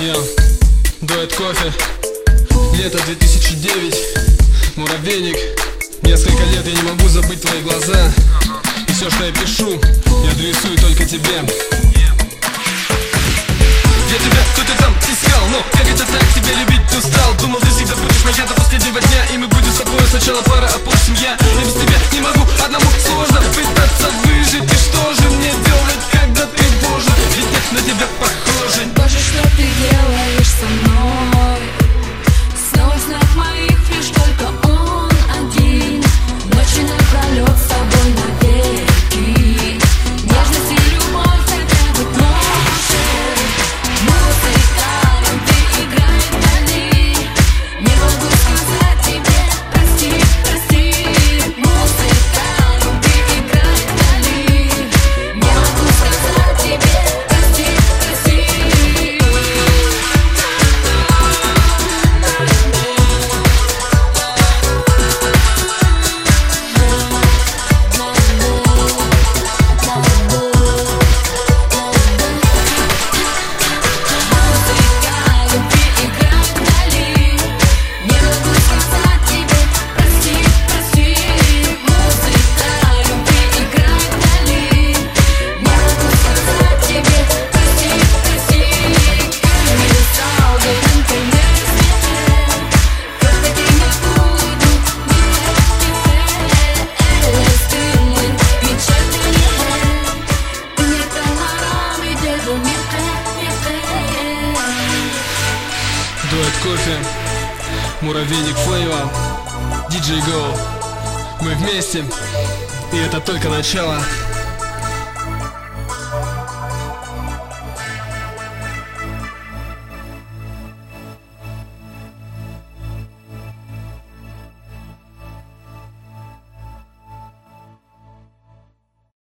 Я дует кофе. Лето 2009 Муравейник. Несколько лет я не могу забыть твои глаза. И все, что я пишу, я адресую только тебе. Я тебя и там искал Но как это так тебя любить устал. Думал, ты всегда будешь моя до последнего дня. И мы будем с тобой сначала пара, а позже семья. Я без тебя не могу, одному сложно Пытаться выжить Дует кофе, муравейник флейва, диджей Go. Мы вместе, и это только начало.